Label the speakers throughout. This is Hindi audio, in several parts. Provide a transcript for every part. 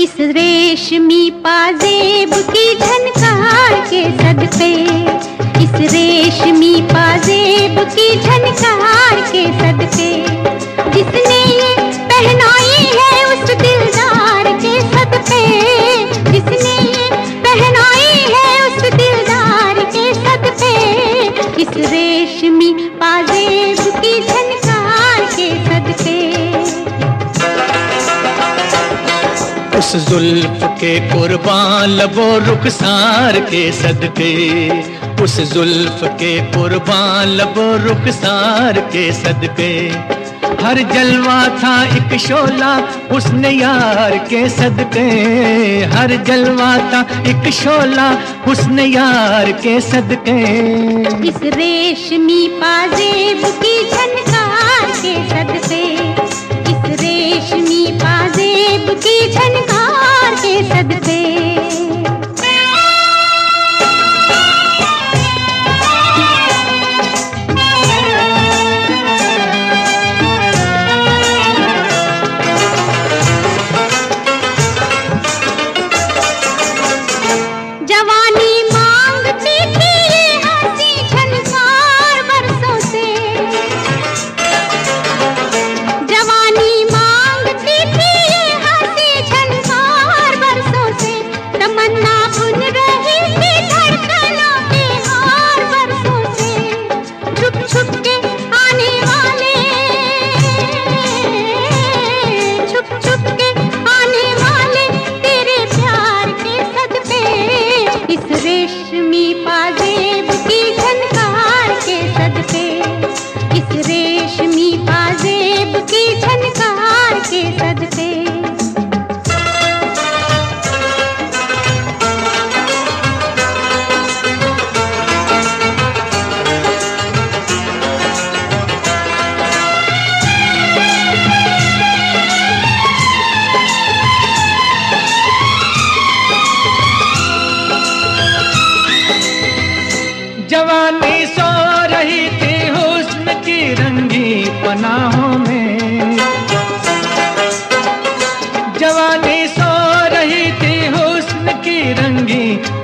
Speaker 1: इस रेशमी पाजेब की झनकार के सदके इस रेशमी पाजेब की झनकार के सदके
Speaker 2: जुल्फ के कुर्बान लबो रुखसार के सदके। उस जुल्फ के कुर्बान लबो रुखसार के सदके। हर जलवा था एक शोला उसने यार के सदके। हर जलवा था एक शोला उसने यार के सदके।
Speaker 1: इस रेशमी पाजेब की झनकार के सदके। रेशमी पाजेब की झनकार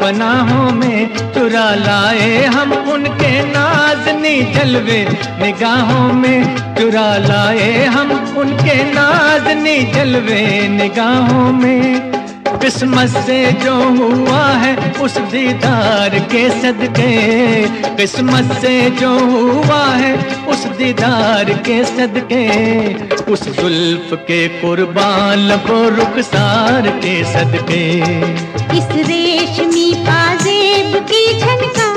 Speaker 2: पनाहों में चुरा लाए हम, उनके नाजनी जलवे निगाहों में चुरा लाए हम, उनके नाजनी जलवे निगाहों में किस्मत से जो हुआ है उस दीदार के सदके। किस्मत से जो हुआ है उस दीदार के सदके। उस जुल्फ के कुर्बान लबो रुखसार के सदके।
Speaker 1: इस रेशमी पाजेब की झनकार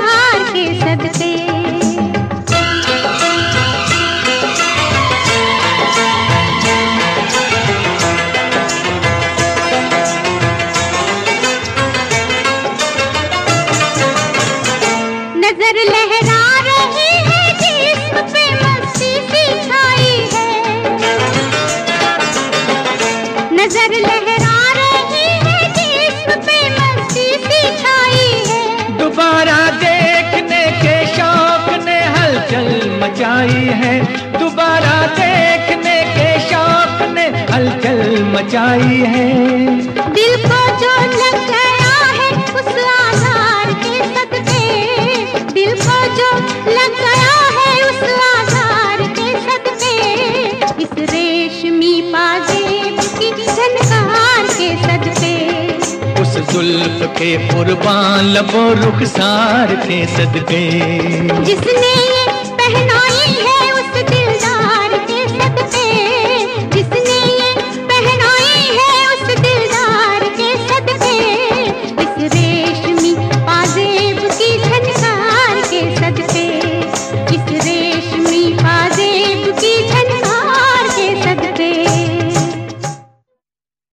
Speaker 2: मचाई है। दोबारा देखने के शौक ने हलचल मचाई है।
Speaker 1: दिल को जो लग गया है उस आधार के सदके दिल को जो लग गया है उस आधार के सदके इस रेशमी पाजेब की झनकार के सदके
Speaker 2: उस जुल्फ के कुर्बान लबो रुखसार के सदके
Speaker 1: जिसने ये पहनाई है